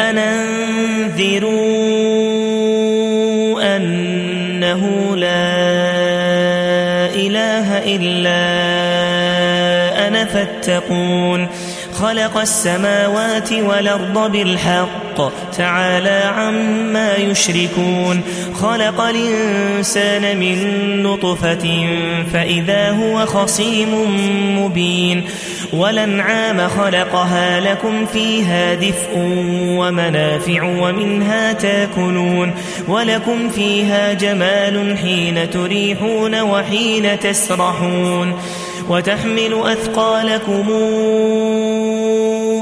أن أنذروا أنه لا إله إلا أنا فاتقون. خلق السماوات والأرض بالحق. تعالى عما يشركون. خلق الإنسان من نطفة فإذا هو خصيم مبين. ولنعام خلقها لكم فيها دفء ومنافع ومنها تاكلون. ولكم فيها جمال حين تريحون وحين تسرحون. وتحمل أثقالكم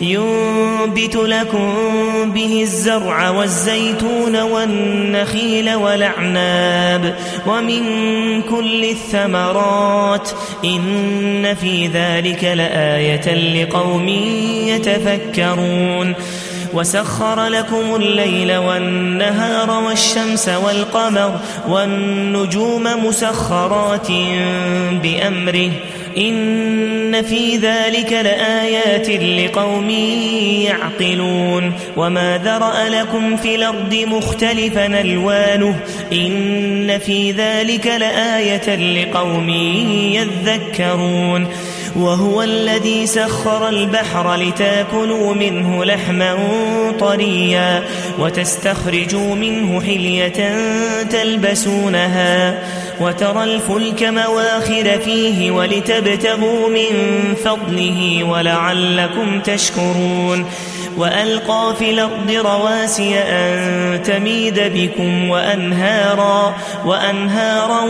ينبت لكم به الزرع والزيتون والنخيل والأعناب ومن كل الثمرات إن في ذلك لآية لقوم يتفكرون وسخر لكم الليل والنهار والشمس والقمر والنجوم مسخرات بأمره إن في ذلك لآيات لقوم يعقلون وما ذرأ لكم في الأرض مختلفا ألوانه إن في ذلك لآية لقوم يذكرون وهو الذي سخر البحر لتاكلوا منه لحما طريا وتستخرجوا منه حلية تلبسونها وترى الفلك مواخر فيه ولتبتغوا من فضله ولعلكم تشكرون وألقى في الأرض رواسي أن تميد بكم وأنهارا, وأنهارا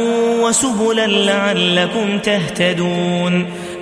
وسبلا لعلكم تهتدون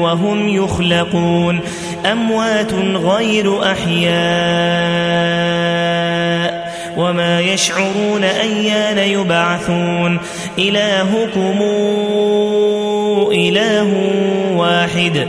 وهم يخلقون. أموات غير أحياء وما يشعرون أيان يبعثون. إلهكم إله واحد.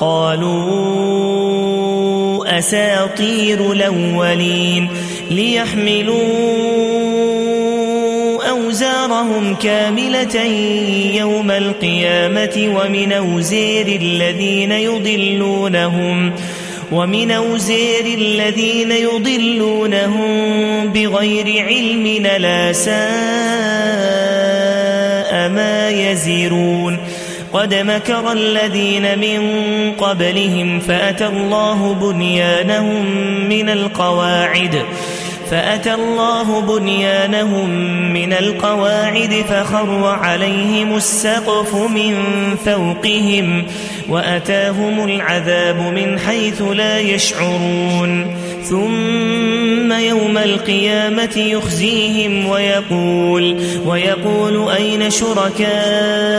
قالوا أساطير الأولين ليحملوا أوزارهم كاملة يوم القيامة ومن أوزير الذين يضلونهم ومن أوزير الذين يضلونهم بغير علم لا ساء ما يزرون قد مكر الذين من قبلهم فأتى الله بنيانهم من القواعد فأتى الله بنيانهم من القواعد فخر عليهم السقف من فوقهم وأتاهم العذاب من حيث لا يشعرون ثم يوم القيامة يخزيهم ويقول ويقول أين شركائي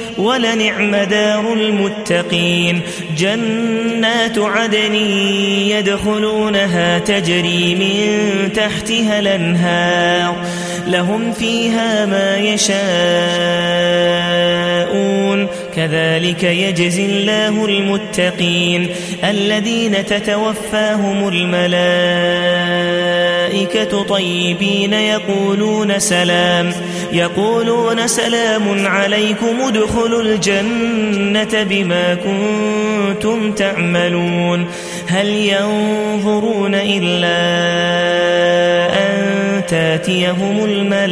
ولنعم دار المتقين. جنات عدن يدخلونها تجري من تحتها الأنهار. لهم فيها ما يشاءون. كذلك يجزي الله المتقين الذين تتوفاهم الملائكة طيبين يقولون سلام يقولون سلام عليكم ادخلوا الجنة بما كنتم تعملون هل ينظرون إلا أن تأتيهم الملائكة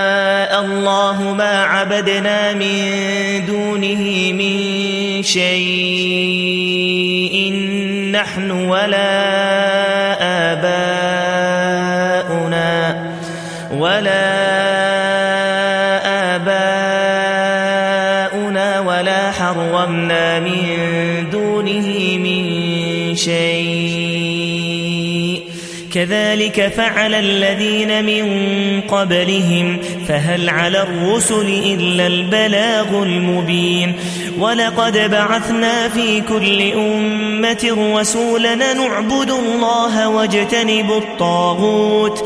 الله ما عبدنا من دونه من شيء نحن ولا آباؤنا ولا آباؤنا ولا حرمنا من دونه من شيء. كذلك فعل الذين من قبلهم فهل على الرسل إلا البلاغ المبين. ولقد بعثنا في كل أمة رسولا نعبد الله واجتنب الطاغوت.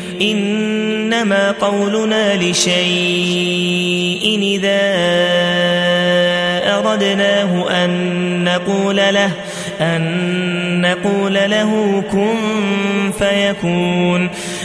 إنما قولنا لشيء إذا أردناه أن نقول له أن نقول له كن فيكون.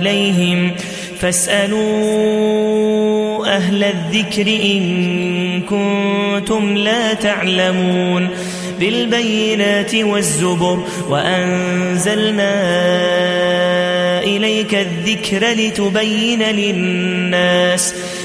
إليهم. فاسألوا أهل الذكر إن كنتم لا تعلمون. بالبينات والزبر وأنزلنا إليك الذكر لتبين للناس.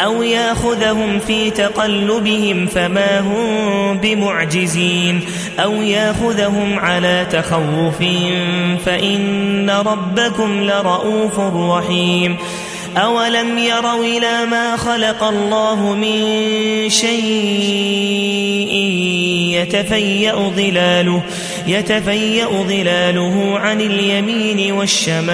أو ياخذهم في تقلبهم فما هم بمعجزين. أو ياخذهم على تخوف فإن ربكم لرؤوف رحيم. أولم يروا إلى ما خلق الله من شيء يتفيأ ظلاله يتفيأ ظلاله عن اليمين والشمائل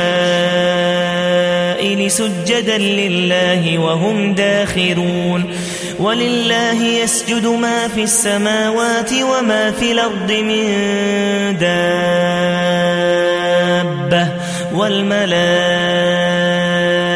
سجدا لله وهم داخرون ولله يسجد ما في السماوات وما في الأرض من دابة والملائكة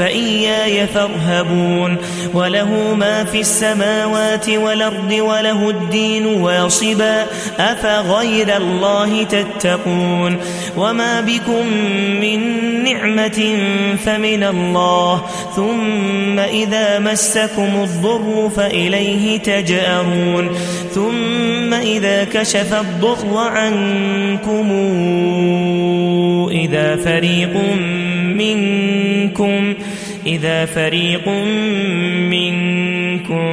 فإياي فارهبون وله ما في السماوات والأرض وله الدين واصبا أفغير الله تتقون وما بكم من نعمة فمن الله ثم إذا مسكم الضر فإليه تجأرون ثم إذا كشف الضر عنكم إذا فريق منكم إذا فريق منكم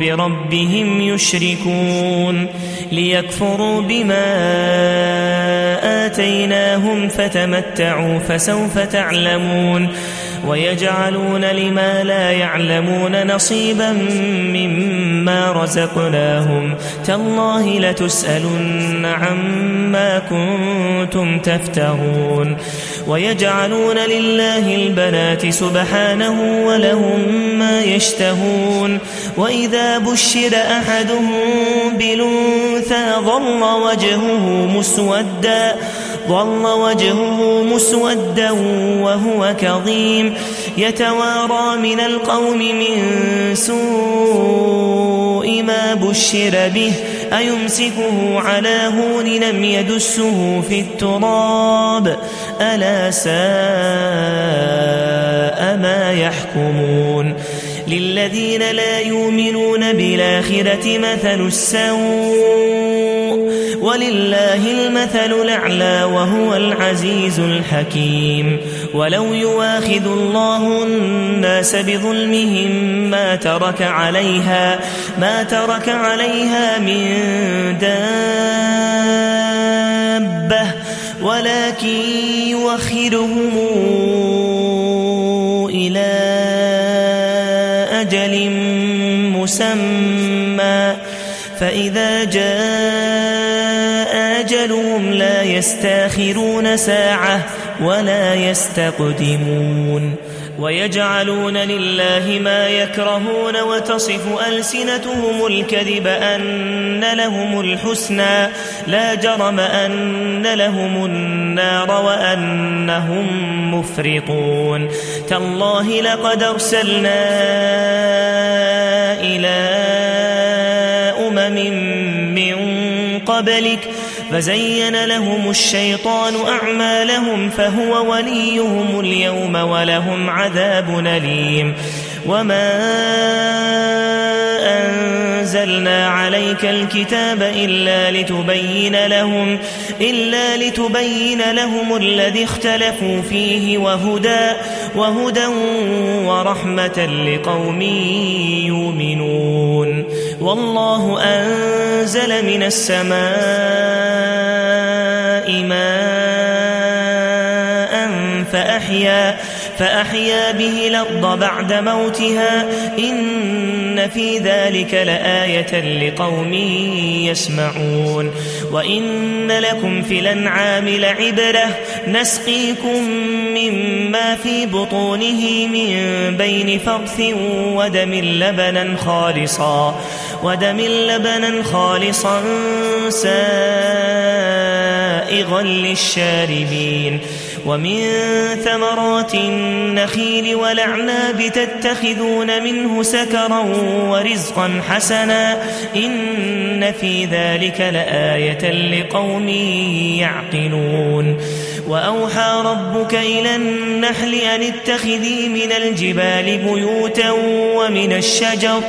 بربهم يشركون ليكفروا بما آتيناهم فتمتعوا فسوف تعلمون ويجعلون لما لا يعلمون نصيبا مما رزقناهم. تالله لتسألن عما كنتم تفترون. ويجعلون لله البنات سبحانه ولهم ما يشتهون. وإذا بشر أحدهم بالأنثى ظل وجهه مسودا. ظل وجهه مسودا وهو كظيم. يتوارى من القوم من سوء ما بشر به. أيمسكه على هون لم يدسه في التراب. ألا ساء ما يحكمون. للذين لا يؤمنون بالآخرة مثل السوء. ولله المثل الأعلى وهو العزيز الحكيم. ولو يواخذ الله الناس بظلمهم ما ترك عليها ما ترك عليها من دابة ولكن يوخرهم إلى أجل مسمى. فإذا جاء أجلهم لا يستاخرون ساعة ولا يستقدمون ويجعلون لله ما يكرهون وتصف ألسنتهم الكذب أن لهم الحسنى لا جرم أن لهم النار وأنهم مفرطون تالله لقد أرسلنا إلى أمم من قبلك فزين لهم الشيطان أعمالهم فهو وليهم اليوم ولهم عذاب أليم. وما أنزلنا عليك الكتاب إلا لتبين لهم إلا لتبين لهم الذي اختلفوا فيه وهدى وهدى ورحمة لقوم يؤمنون. والله أنزل من السماء ماء فأحيا فأحيا به الأرض بعد موتها إن في ذلك لآية لقوم يسمعون وإن لكم في الأنعام لعبرة نسقيكم مما في بطونه من بين فرث ودم لبنا خالصا ودم لبنا خالصا سائغا للشاربين ومن ثمرات النخيل والأعناب تتخذون منه سكرا ورزقا حسنا إن في ذلك لآية لقوم يعقلون وأوحى ربك إلى النحل أن اتخذي من الجبال بيوتا ومن الشجر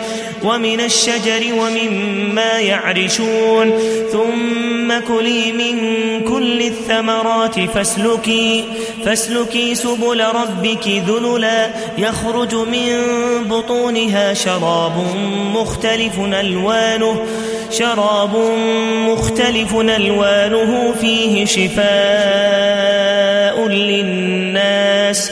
ومن الشجر ومما يعرشون ثم كلي من كل الثمرات فاسلكي, فاسلكي سبل ربك ذللا يخرج من بطونها شراب مختلف ألوانه شراب مختلف ألوانه فيه شفاء للناس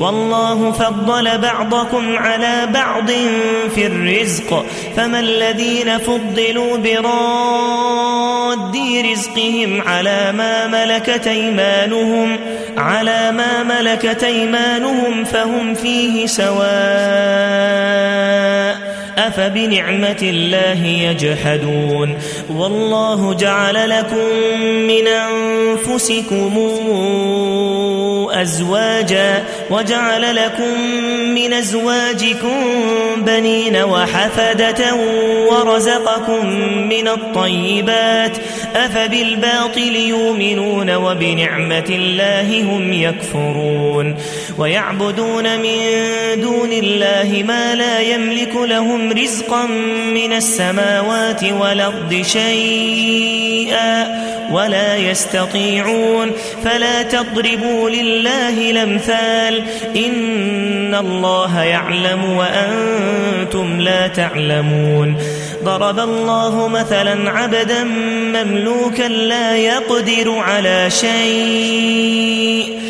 والله فضل بعضكم على بعض في الرزق فما الذين فضلوا براد رزقهم على ما ملكت أيمانهم على ما ملكت أيمانهم فهم فيه سواء أفبنعمة الله يجحدون والله جعل لكم من أنفسكم أزواجا وجعل لكم من أزواجكم بنين وحفدة ورزقكم من الطيبات أفبالباطل يؤمنون وبنعمة الله هم يكفرون ويعبدون من دون الله ما لا يملك لهم رزقا من السماوات والأرض شيئا ولا يستطيعون فلا تضربوا لله الأمثال إن الله يعلم وأنتم لا تعلمون. ضرب الله مثلا عبدا مملوكا لا يقدر على شيء.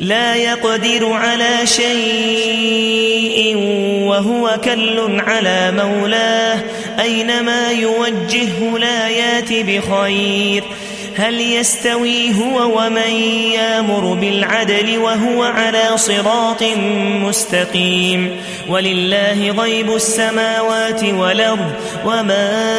لا يقدر على شيء وهو كل على مولاه. أينما يوجهه لا يات بخير. هل يستوي هو ومن يامر بالعدل وهو على صراط مستقيم؟ ولله غيب السماوات والأرض وما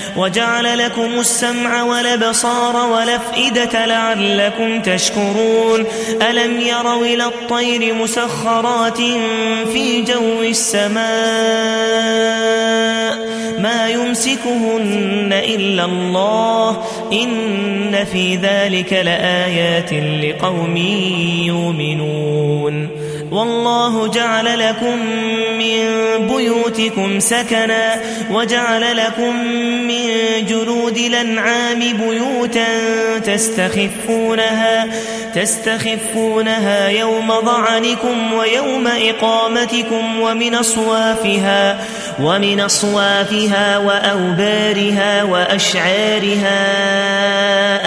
وجعل لكم السمع والأبصار والأفئدة لعلكم تشكرون. ألم يروا إلى الطير مسخرات في جو السماء؟ ما يمسكهن إلا الله. إن في ذلك لآيات لقوم يؤمنون. والله جعل لكم من بيوتكم سكنا وجعل لكم من جلود الأنعام بيوتا تستخفونها تستخفونها يوم ظعنكم ويوم إقامتكم ومن أصوافها ومن أصوافها وأوبارها وأشعارها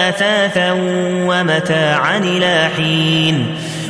أثاثا ومتاعا إلى حين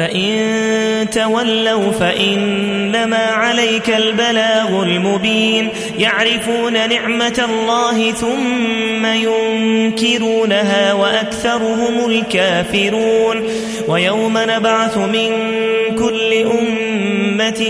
فإن تولوا فإنما عليك البلاغ المبين. يعرفون نعمة الله ثم ينكرونها وأكثرهم الكافرون. ويوم نبعث من كل أمة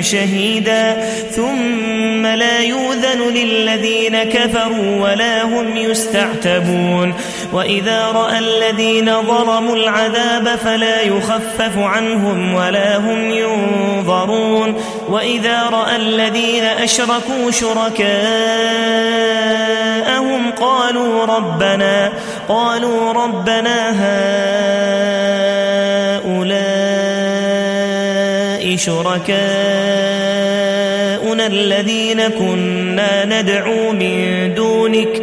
شهيدا. ثم لا يوذن للذين كفروا ولا هم يستعتبون. وإذا رأى الذين ظلموا العذاب فلا يخفف عنهم ولا هم ينظرون وإذا رأى الذين أشركوا شركاءهم قالوا ربنا قالوا ربنا هؤلاء شركاؤنا الذين كنا ندعو من دونك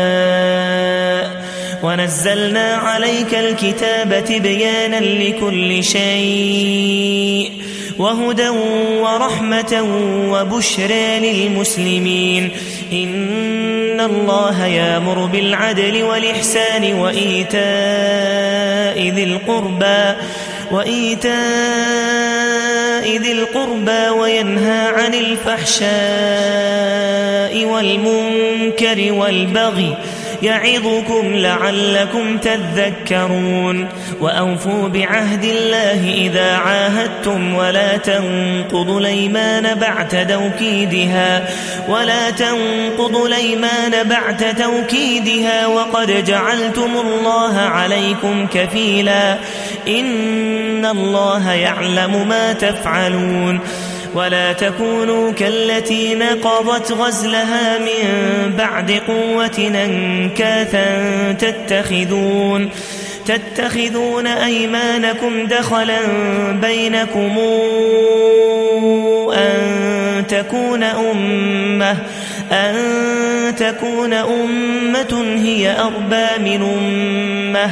ونزلنا عليك الكتاب تبيانا لكل شيء وهدى ورحمة وبشرى للمسلمين. إن الله يامر بالعدل والإحسان وإيتاء ذي القربى وإيتاء ذي القربى وينهى عن الفحشاء والمنكر والبغي يعظكم لعلكم تذكرون وأوفوا بعهد الله إذا عاهدتم ولا تنقضوا الأيمان بعد توكيدها ولا تنقضوا الأيمان بعد توكيدها وقد جعلتم الله عليكم كفيلا إن الله يعلم ما تفعلون ولا تكونوا كالتي نقضت غزلها من بعد قوة أنكاثا تتخذون تتخذون أيمانكم دخلا بينكم أن تكون أمة أن تكون أمة هي أربى من أمة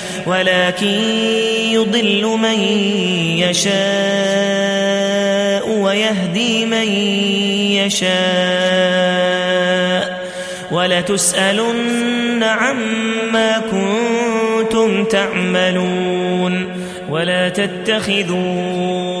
ولكن يضل من يشاء ويهدي من يشاء. ولتسألن عما كنتم تعملون. ولا تتخذوا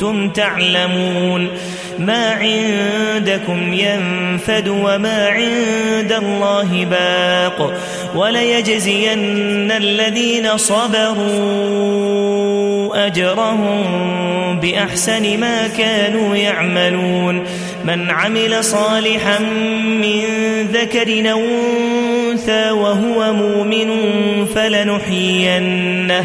كنتم تعلمون ما عندكم ينفد وما عند الله باق وليجزين الذين صبروا أجرهم بأحسن ما كانوا يعملون من عمل صالحا من ذكر أو أنثى وهو مؤمن فلنحيينه,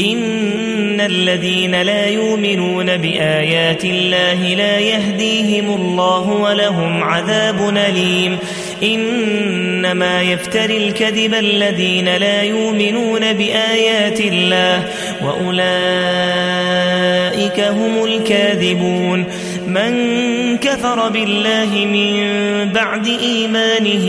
إن الذين لا يؤمنون بآيات الله لا يهديهم الله ولهم عذاب أليم إنما يفتري الكذب الذين لا يؤمنون بآيات الله وأولئك هم الكاذبون من كفر بالله من بعد إيمانه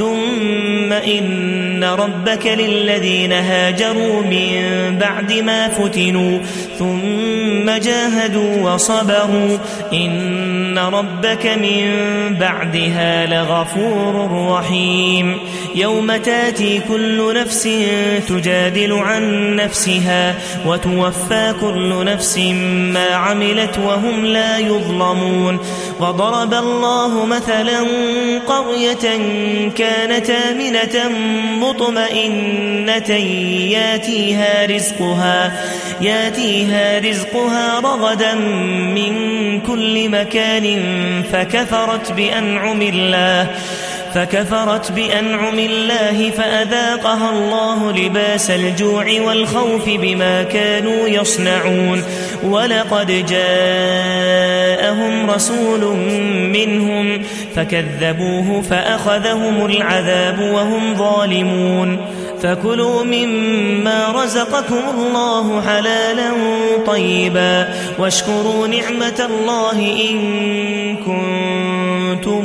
ثم إن ربك للذين هاجروا من بعد ما فتنوا ثم جاهدوا وصبروا إن ربك من بعدها لغفور رحيم يوم تأتي كل نفس تجادل عن نفسها وتوفى كل نفس ما عملت وهم لا يظلمون وضرب الله مثلا قرية كانت آمنة مطمئنة ياتيها رزقها ياتيها رزقها رغدا من كل مكان فكفرت بأنعم الله. فكفرت بأنعم الله فأذاقها الله لباس الجوع والخوف بما كانوا يصنعون. ولقد جاءهم رسول منهم فكذبوه فأخذهم العذاب وهم ظالمون. فكلوا مما رزقكم الله حلالا طيبا. واشكروا نعمة الله إن كنتم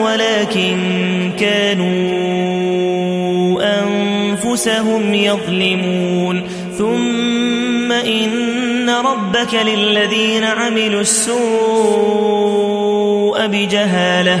ولكن كانوا أنفسهم يظلمون. ثم إن ربك للذين عملوا السوء بجهالة.